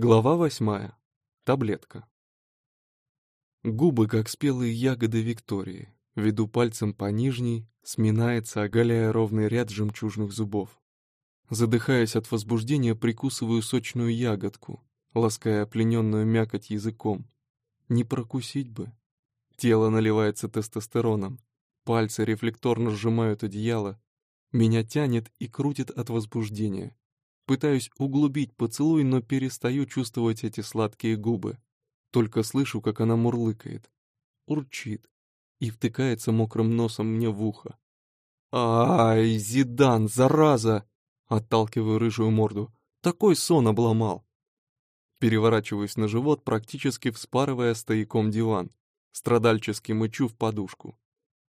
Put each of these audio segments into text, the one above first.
Глава восьмая. Таблетка. Губы, как спелые ягоды Виктории. Веду пальцем по нижней, сминается, оголяя ровный ряд жемчужных зубов. Задыхаясь от возбуждения, прикусываю сочную ягодку, лаская плененную мякоть языком. Не прокусить бы. Тело наливается тестостероном. Пальцы рефлекторно сжимают одеяло. Меня тянет и крутит от возбуждения. Пытаюсь углубить поцелуй, но перестаю чувствовать эти сладкие губы. Только слышу, как она мурлыкает. Урчит. И втыкается мокрым носом мне в ухо. «Ай, Зидан, зараза!» Отталкиваю рыжую морду. Такой сон обломал. Переворачиваюсь на живот, практически вспарывая стояком диван. Страдальчески мычу в подушку.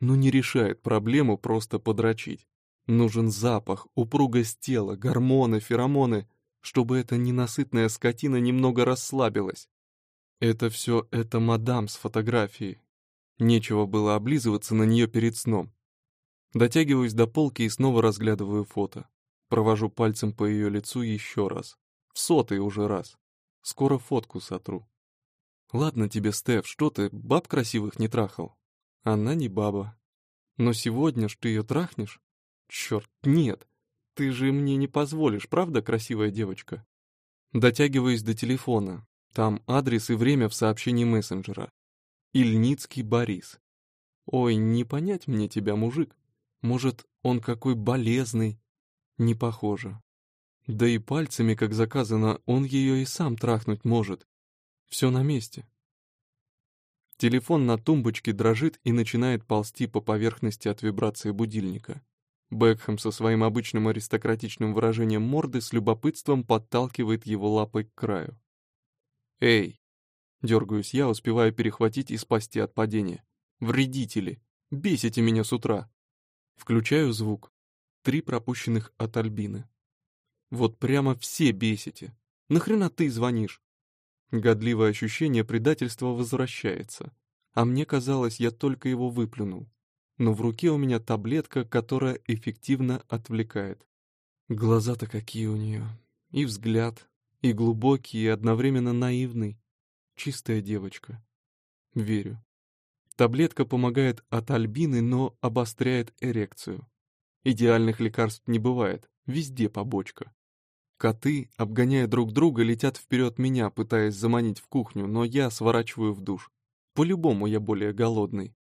Ну не решает проблему просто подрочить. Нужен запах, упругость тела, гормоны, феромоны, чтобы эта ненасытная скотина немного расслабилась. Это все это мадам с фотографией. Нечего было облизываться на нее перед сном. Дотягиваюсь до полки и снова разглядываю фото. Провожу пальцем по ее лицу еще раз. В сотый уже раз. Скоро фотку сотру. Ладно тебе, Стеф, что ты, баб красивых не трахал? Она не баба. Но сегодня ж ты ее трахнешь? Черт, нет. Ты же мне не позволишь, правда, красивая девочка? Дотягиваюсь до телефона. Там адрес и время в сообщении мессенджера. Ильницкий Борис. Ой, не понять мне тебя, мужик. Может, он какой болезный? Не похоже. Да и пальцами, как заказано, он ее и сам трахнуть может. Все на месте. Телефон на тумбочке дрожит и начинает ползти по поверхности от вибрации будильника. Бекхэм со своим обычным аристократичным выражением морды с любопытством подталкивает его лапой к краю. «Эй!» — дергаюсь я, успевая перехватить и спасти от падения. «Вредители! Бесите меня с утра!» Включаю звук. Три пропущенных от Альбины. «Вот прямо все бесите! Нахрена ты звонишь?» Годливое ощущение предательства возвращается. А мне казалось, я только его выплюнул но в руке у меня таблетка, которая эффективно отвлекает. Глаза-то какие у нее. И взгляд, и глубокий, и одновременно наивный. Чистая девочка. Верю. Таблетка помогает от альбины, но обостряет эрекцию. Идеальных лекарств не бывает, везде побочка. Коты, обгоняя друг друга, летят вперед меня, пытаясь заманить в кухню, но я сворачиваю в душ. По-любому я более голодный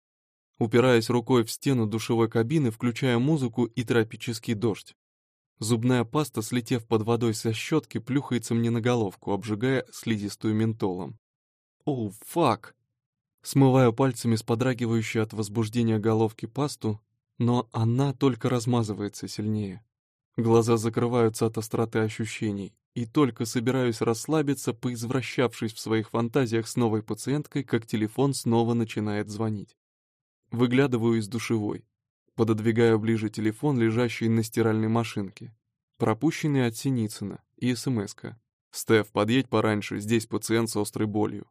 упираясь рукой в стену душевой кабины, включая музыку и тропический дождь. Зубная паста, слетев под водой со щетки, плюхается мне на головку, обжигая слизистую ментолом. «Оу, фак!» Смываю пальцами с подрагивающей от возбуждения головки пасту, но она только размазывается сильнее. Глаза закрываются от остроты ощущений, и только собираюсь расслабиться, поизвращавшись в своих фантазиях с новой пациенткой, как телефон снова начинает звонить. Выглядываю из душевой. Пододвигаю ближе телефон, лежащий на стиральной машинке. Пропущенный от Синицына и СМС-ка. «Стеф, подъедь пораньше, здесь пациент с острой болью».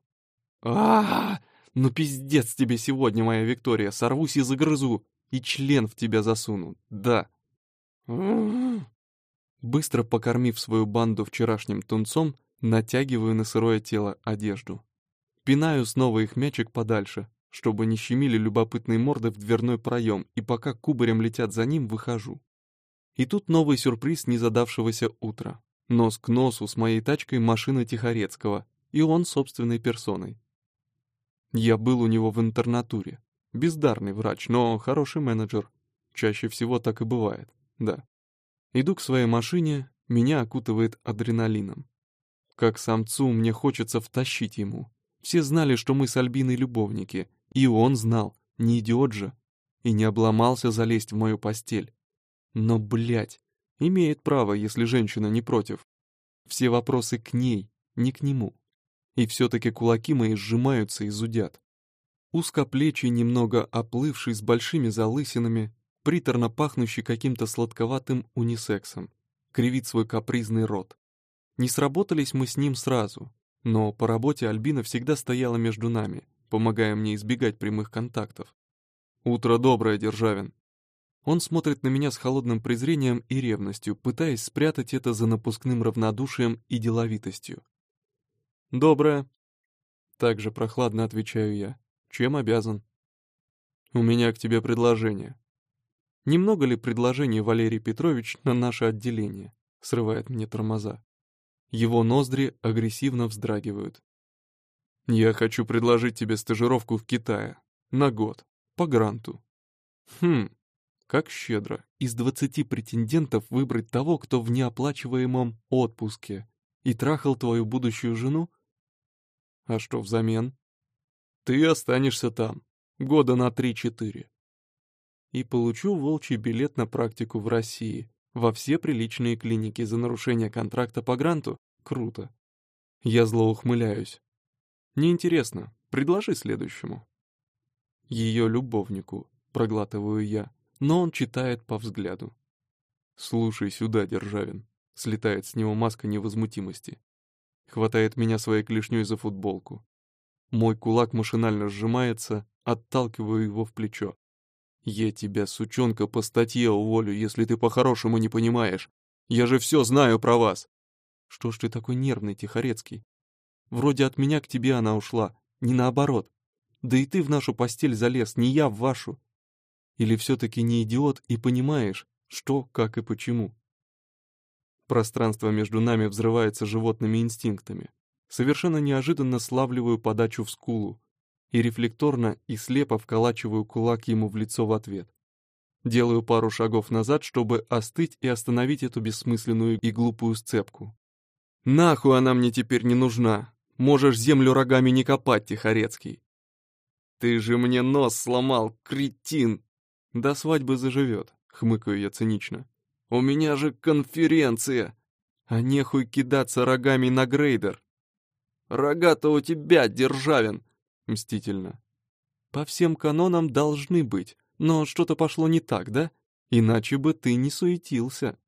а, -а, Ну пиздец тебе сегодня, моя Виктория, сорвусь и загрызу, и член в тебя засуну, да. Быстро покормив свою банду вчерашним тунцом, натягиваю на сырое тело одежду. Пинаю снова их мячик подальше, чтобы не щемили любопытные морды в дверной проем, и пока кубарем летят за ним, выхожу. И тут новый сюрприз незадавшегося утра. Нос к носу с моей тачкой машина Тихорецкого, и он собственной персоной. Я был у него в интернатуре. Бездарный врач, но хороший менеджер. Чаще всего так и бывает, да. Иду к своей машине, меня окутывает адреналином. Как самцу мне хочется втащить ему. Все знали, что мы с Альбиной любовники, и он знал, не идиот же, и не обломался залезть в мою постель. Но, блядь, имеет право, если женщина не против. Все вопросы к ней, не к нему. И все-таки кулаки мои сжимаются и зудят. Узкоплечий, немного оплывший, с большими залысинами, приторно пахнущий каким-то сладковатым унисексом, кривит свой капризный рот. Не сработались мы с ним сразу, но по работе Альбина всегда стояла между нами, помогая мне избегать прямых контактов. «Утро доброе, Державин!» Он смотрит на меня с холодным презрением и ревностью, пытаясь спрятать это за напускным равнодушием и деловитостью. «Доброе». Также прохладно отвечаю я. «Чем обязан?» «У меня к тебе предложение». «Немного ли предложений, Валерий Петрович, на наше отделение?» Срывает мне тормоза. Его ноздри агрессивно вздрагивают. «Я хочу предложить тебе стажировку в Китае. На год. По гранту». «Хм, как щедро. Из двадцати претендентов выбрать того, кто в неоплачиваемом отпуске. И трахал твою будущую жену? А что взамен? Ты останешься там. Года на три-четыре. И получу волчий билет на практику в России. Во все приличные клиники за нарушение контракта по гранту? Круто. Я зло ухмыляюсь. Неинтересно. Предложи следующему. Ее любовнику, проглатываю я но он читает по взгляду. «Слушай сюда, Державин», — слетает с него маска невозмутимости. Хватает меня своей клешней за футболку. Мой кулак машинально сжимается, отталкиваю его в плечо. «Я тебя, сучонка, по статье уволю, если ты по-хорошему не понимаешь. Я же все знаю про вас!» «Что ж ты такой нервный, Тихорецкий? Вроде от меня к тебе она ушла, не наоборот. Да и ты в нашу постель залез, не я в вашу. Или все-таки не идиот и понимаешь, что, как и почему? Пространство между нами взрывается животными инстинктами. Совершенно неожиданно славливаю подачу в скулу и рефлекторно и слепо вколачиваю кулак ему в лицо в ответ. Делаю пару шагов назад, чтобы остыть и остановить эту бессмысленную и глупую сцепку. «Нахуй она мне теперь не нужна! Можешь землю рогами не копать, Тихорецкий!» «Ты же мне нос сломал, кретин!» До свадьбы заживет, хмыкаю я цинично. У меня же конференция! А нехуй кидаться рогами на грейдер. Рога-то у тебя, Державин! Мстительно. По всем канонам должны быть, но что-то пошло не так, да? Иначе бы ты не суетился.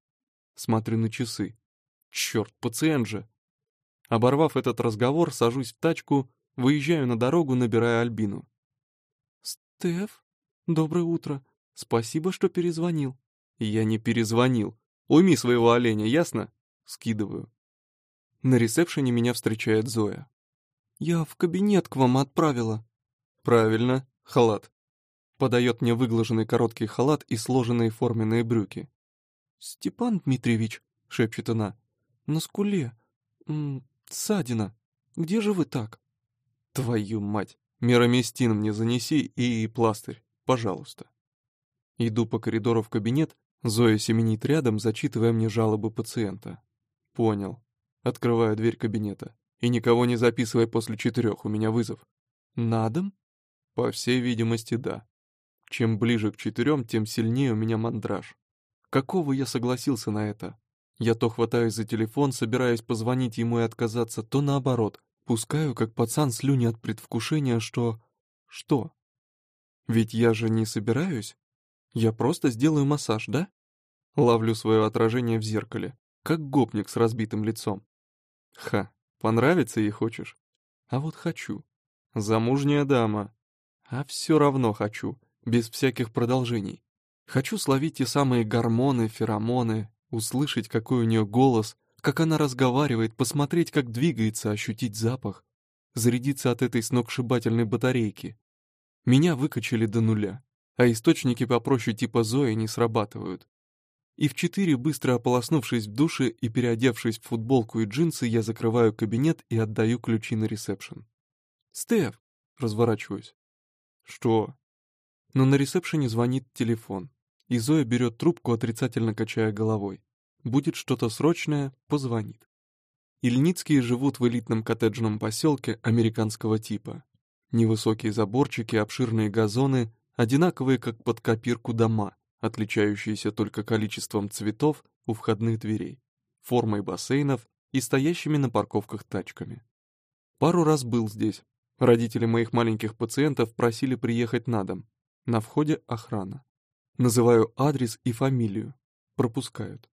Смотрю на часы. Черт, пациент же. Оборвав этот разговор, сажусь в тачку, выезжаю на дорогу, набирая Альбину. «Стеф, доброе утро. Спасибо, что перезвонил. Я не перезвонил. Уйми своего оленя, ясно? Скидываю. На ресепшене меня встречает Зоя. Я в кабинет к вам отправила. Правильно, халат. Подает мне выглаженный короткий халат и сложенные форменные брюки. «Степан Дмитриевич», — шепчет она, — «на скуле. Ссадина. Где же вы так?» «Твою мать! Мироместин мне занеси и пластырь, пожалуйста». Иду по коридору в кабинет, Зоя семенит рядом, зачитывая мне жалобы пациента. Понял. Открываю дверь кабинета. И никого не записывай после четырех, у меня вызов. На дом? По всей видимости, да. Чем ближе к четырем, тем сильнее у меня мандраж. Какого я согласился на это? Я то хватаюсь за телефон, собираясь позвонить ему и отказаться, то наоборот. Пускаю, как пацан, слюни от предвкушения, что... Что? Ведь я же не собираюсь. Я просто сделаю массаж, да? Ловлю свое отражение в зеркале, как гопник с разбитым лицом. Ха, понравится ей хочешь? А вот хочу. Замужняя дама. А все равно хочу, без всяких продолжений. Хочу словить те самые гормоны, феромоны, услышать, какой у нее голос, как она разговаривает, посмотреть, как двигается, ощутить запах, зарядиться от этой сногсшибательной батарейки. Меня выкачали до нуля а источники попроще типа Зои не срабатывают. И в четыре, быстро ополоснувшись в душе и переодевшись в футболку и джинсы, я закрываю кабинет и отдаю ключи на ресепшн. «Стеф!» — разворачиваюсь. «Что?» Но на ресепшене звонит телефон, и Зоя берет трубку, отрицательно качая головой. Будет что-то срочное — позвонит. Ильницкие живут в элитном коттеджном поселке американского типа. Невысокие заборчики, обширные газоны, одинаковые как под копирку дома, отличающиеся только количеством цветов у входных дверей, формой бассейнов и стоящими на парковках тачками. Пару раз был здесь. Родители моих маленьких пациентов просили приехать на дом. На входе охрана. Называю адрес и фамилию. Пропускают.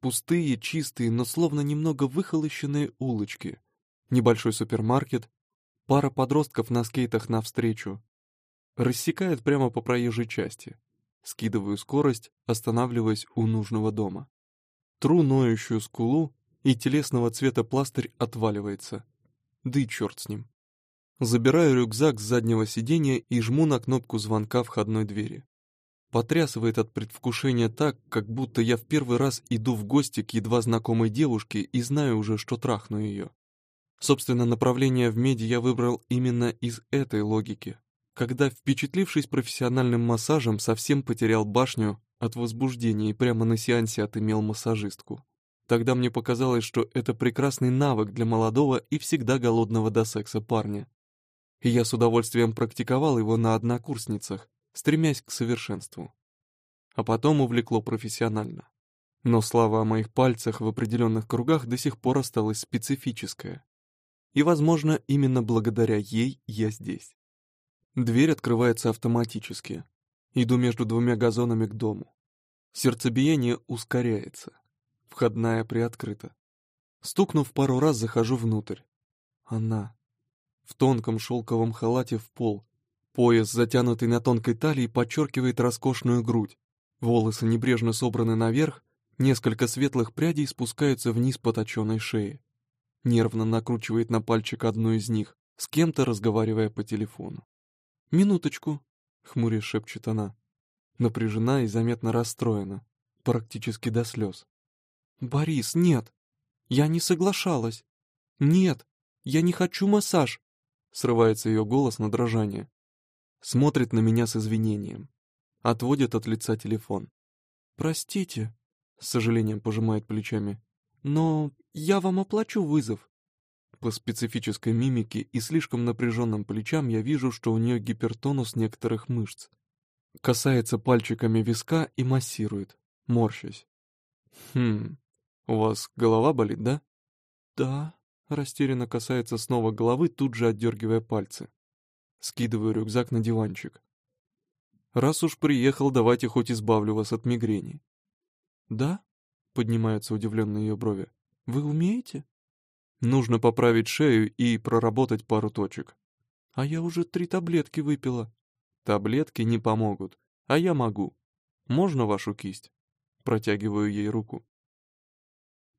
Пустые, чистые, но словно немного выхолощенные улочки. Небольшой супермаркет, пара подростков на скейтах навстречу, Рассекает прямо по проезжей части. Скидываю скорость, останавливаясь у нужного дома. Тру ноющую скулу, и телесного цвета пластырь отваливается. Да и черт с ним. Забираю рюкзак с заднего сиденья и жму на кнопку звонка входной двери. Потрясывает от предвкушения так, как будто я в первый раз иду в гости к едва знакомой девушке и знаю уже, что трахну ее. Собственно, направление в меди я выбрал именно из этой логики, когда, впечатлившись профессиональным массажем, совсем потерял башню от возбуждения и прямо на сеансе отымел массажистку. Тогда мне показалось, что это прекрасный навык для молодого и всегда голодного до секса парня. И я с удовольствием практиковал его на однокурсницах, стремясь к совершенству. А потом увлекло профессионально. Но слава о моих пальцах в определенных кругах до сих пор осталась специфическая. И, возможно, именно благодаря ей я здесь. Дверь открывается автоматически. Иду между двумя газонами к дому. Сердцебиение ускоряется. Входная приоткрыта. Стукнув пару раз, захожу внутрь. Она. В тонком шелковом халате в пол, Пояс, затянутый на тонкой талии, подчеркивает роскошную грудь. Волосы небрежно собраны наверх, несколько светлых прядей спускаются вниз по точенной шее. Нервно накручивает на пальчик одну из них, с кем-то разговаривая по телефону. «Минуточку», — хмурясь шепчет она. Напряжена и заметно расстроена, практически до слез. «Борис, нет! Я не соглашалась! Нет! Я не хочу массаж!» Срывается ее голос на дрожание. Смотрит на меня с извинением. Отводит от лица телефон. «Простите», — с сожалением пожимает плечами, «но я вам оплачу вызов». По специфической мимике и слишком напряженным плечам я вижу, что у нее гипертонус некоторых мышц. Касается пальчиками виска и массирует, морщась. «Хм, у вас голова болит, да?» «Да», — растерянно касается снова головы, тут же отдергивая пальцы. Скидываю рюкзак на диванчик. Раз уж приехал, давайте хоть избавлю вас от мигрени. Да? Поднимаются удивленные ее брови. Вы умеете? Нужно поправить шею и проработать пару точек. А я уже три таблетки выпила. Таблетки не помогут, а я могу. Можно вашу кисть? Протягиваю ей руку.